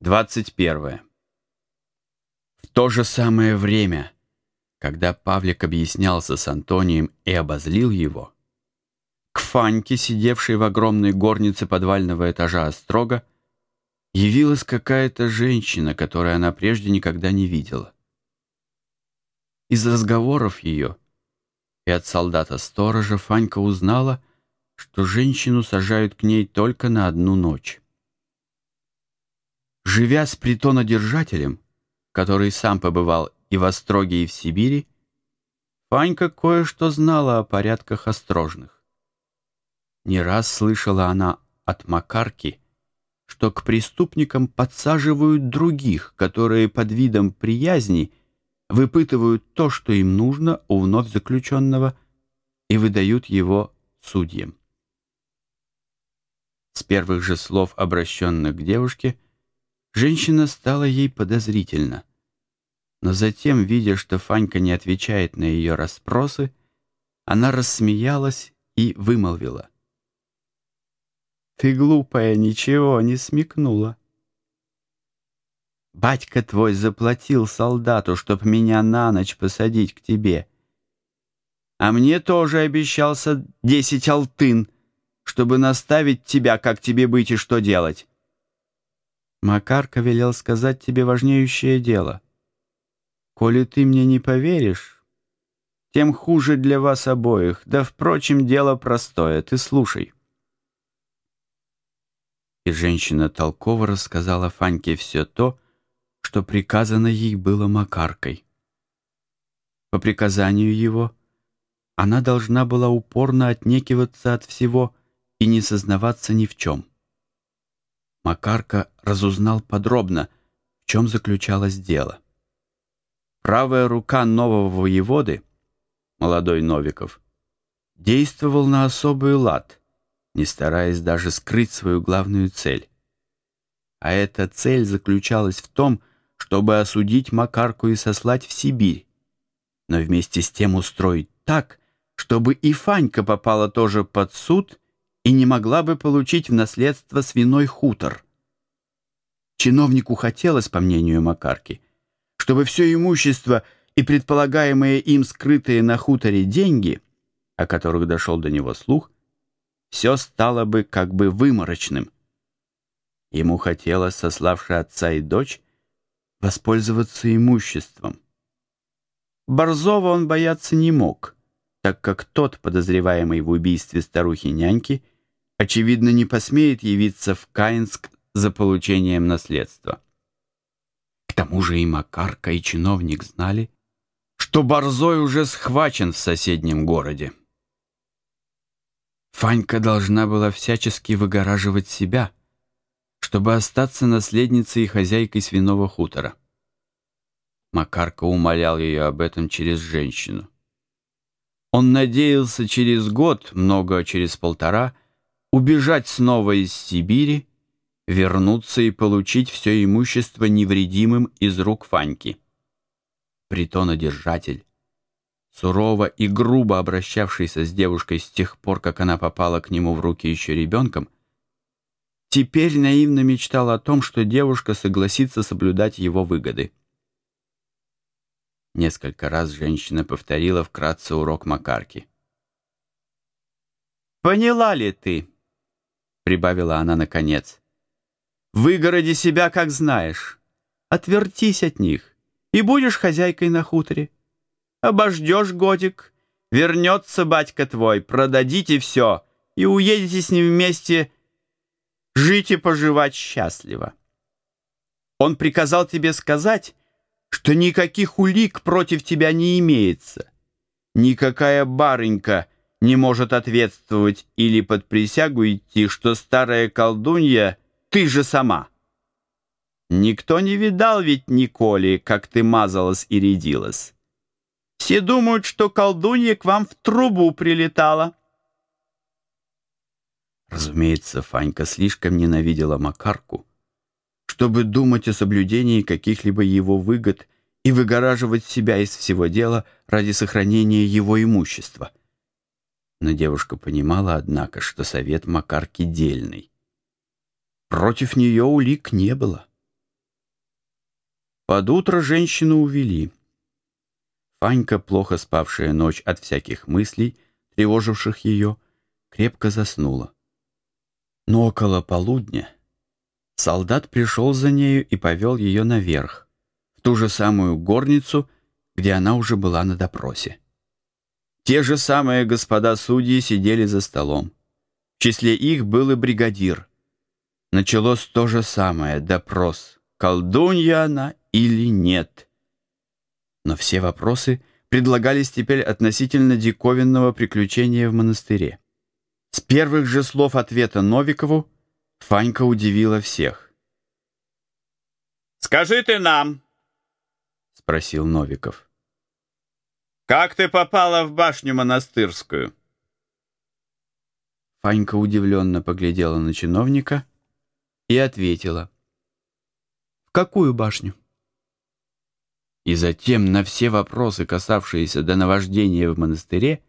21. В то же самое время, когда Павлик объяснялся с Антонием и обозлил его, к Фаньке, сидевшей в огромной горнице подвального этажа Острога, явилась какая-то женщина, которую она прежде никогда не видела. Из разговоров ее и от солдата-сторожа Фанька узнала, что женщину сажают к ней только на одну ночь. Живя с притонодержателем, который сам побывал и в Остроге, и в Сибири, Фанька кое-что знала о порядках острожных. Не раз слышала она от Макарки, что к преступникам подсаживают других, которые под видом приязни выпытывают то, что им нужно у вновь заключенного, и выдают его судьям. С первых же слов, обращенных к девушке, Женщина стала ей подозрительна. Но затем, видя, что Фанька не отвечает на ее расспросы, она рассмеялась и вымолвила. «Ты, глупая, ничего не смекнула. Батька твой заплатил солдату, чтоб меня на ночь посадить к тебе. А мне тоже обещался десять алтын, чтобы наставить тебя, как тебе быть и что делать. Макарка велел сказать тебе важнейшее дело. Коли ты мне не поверишь, тем хуже для вас обоих. Да, впрочем, дело простое. Ты слушай. И женщина толково рассказала Фаньке все то, что приказано ей было Макаркой. По приказанию его она должна была упорно отнекиваться от всего и не сознаваться ни в чем. Макарка разузнал подробно, в чем заключалось дело. Правая рука нового воеводы, молодой Новиков, действовал на особый лад, не стараясь даже скрыть свою главную цель. А эта цель заключалась в том, чтобы осудить Макарку и сослать в Сибирь, но вместе с тем устроить так, чтобы и Фанька попала тоже под суд и не могла бы получить в наследство свиной хутор. Чиновнику хотелось, по мнению Макарки, чтобы все имущество и предполагаемые им скрытые на хуторе деньги, о которых дошел до него слух, все стало бы как бы выморочным. Ему хотелось, сославши отца и дочь, воспользоваться имуществом. Борзова он бояться не мог, так как тот, подозреваемый в убийстве старухи-няньки, очевидно, не посмеет явиться в Каинск за получением наследства. К тому же и Макарка, и чиновник знали, что Борзой уже схвачен в соседнем городе. Фанька должна была всячески выгораживать себя, чтобы остаться наследницей и хозяйкой свиного хутора. Макарка умолял ее об этом через женщину. Он надеялся через год, много через полтора, убежать снова из Сибири вернуться и получить все имущество невредимым из рук Фаньки. Притонодержатель, сурово и грубо обращавшийся с девушкой с тех пор, как она попала к нему в руки еще ребенком, теперь наивно мечтал о том, что девушка согласится соблюдать его выгоды. Несколько раз женщина повторила вкратце урок Макарки. «Поняла ли ты?» — прибавила она наконец. Выгороди себя, как знаешь. Отвертись от них, и будешь хозяйкой на хуторе. Обождешь годик, вернется батька твой, продадите все, и уедете с ним вместе жить и поживать счастливо. Он приказал тебе сказать, что никаких улик против тебя не имеется. Никакая барынька не может ответствовать или под присягу идти, что старая колдунья — ты же сама. Никто не видал ведь Николи, как ты мазалась и рядилась. Все думают, что колдунья к вам в трубу прилетала. Разумеется, Фанька слишком ненавидела Макарку, чтобы думать о соблюдении каких-либо его выгод и выгораживать себя из всего дела ради сохранения его имущества. Но девушка понимала, однако, что совет Макарки дельный. Против нее улик не было. Под утро женщину увели. Фанька, плохо спавшая ночь от всяких мыслей, тревоживших ее, крепко заснула. Но около полудня солдат пришел за нею и повел ее наверх, в ту же самую горницу, где она уже была на допросе. Те же самые господа судьи сидели за столом. В числе их был и бригадир. Началось то же самое — допрос. Колдунья она или нет? Но все вопросы предлагались теперь относительно диковинного приключения в монастыре. С первых же слов ответа Новикову Фанька удивила всех. «Скажи ты нам», — спросил Новиков. «Как ты попала в башню монастырскую?» Фанька удивленно поглядела на чиновника и ответила. «В какую башню?» И затем на все вопросы, касавшиеся до наваждения в монастыре,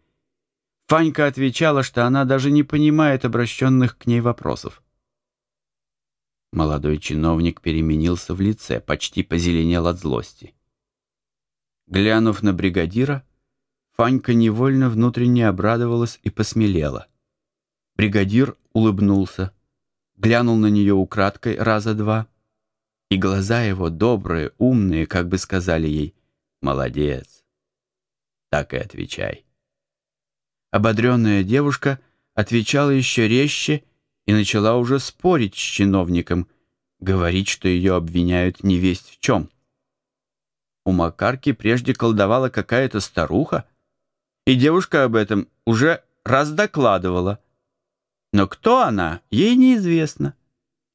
Фанька отвечала, что она даже не понимает обращенных к ней вопросов. Молодой чиновник переменился в лице, почти позеленел от злости. Глянув на бригадира, Фанька невольно внутренне обрадовалась и посмелела. Бригадир улыбнулся, глянул на нее украдкой раза два — и глаза его добрые, умные, как бы сказали ей «Молодец». Так и отвечай. Ободренная девушка отвечала еще резче и начала уже спорить с чиновником, говорить, что ее обвиняют невесть в чем. У Макарки прежде колдовала какая-то старуха, и девушка об этом уже раз докладывала. Но кто она, ей неизвестно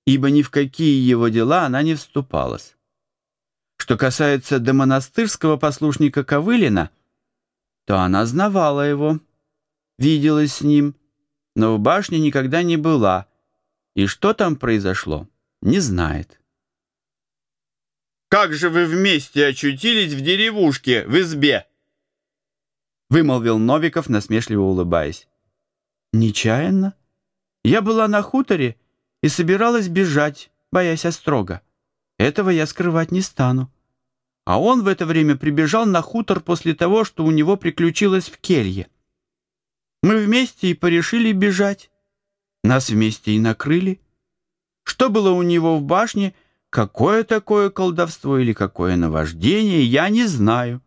ибо ни в какие его дела она не вступалась. Что касается до монастырского послушника Ковылина, то она знавала его, виделась с ним, но в башне никогда не была, и что там произошло, не знает. «Как же вы вместе очутились в деревушке, в избе?» вымолвил Новиков, насмешливо улыбаясь. «Нечаянно. Я была на хуторе и собиралась бежать, боясь острога. Этого я скрывать не стану. А он в это время прибежал на хутор после того, что у него приключилось в келье. Мы вместе и порешили бежать. Нас вместе и накрыли. Что было у него в башне, какое такое колдовство или какое наваждение, я не знаю.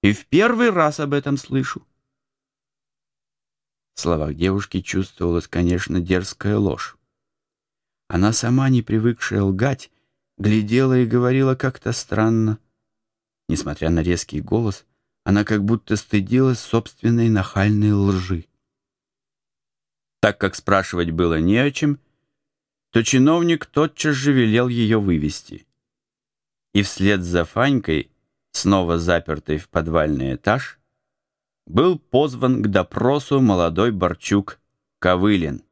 И в первый раз об этом слышу. В словах девушки чувствовалась, конечно, дерзкая ложь. Она сама, не привыкшая лгать, глядела и говорила как-то странно. Несмотря на резкий голос, она как будто стыдилась собственной нахальной лжи. Так как спрашивать было не о чем, то чиновник тотчас же велел ее вывести. И вслед за Фанькой, снова запертой в подвальный этаж, был позван к допросу молодой Борчук Ковылин.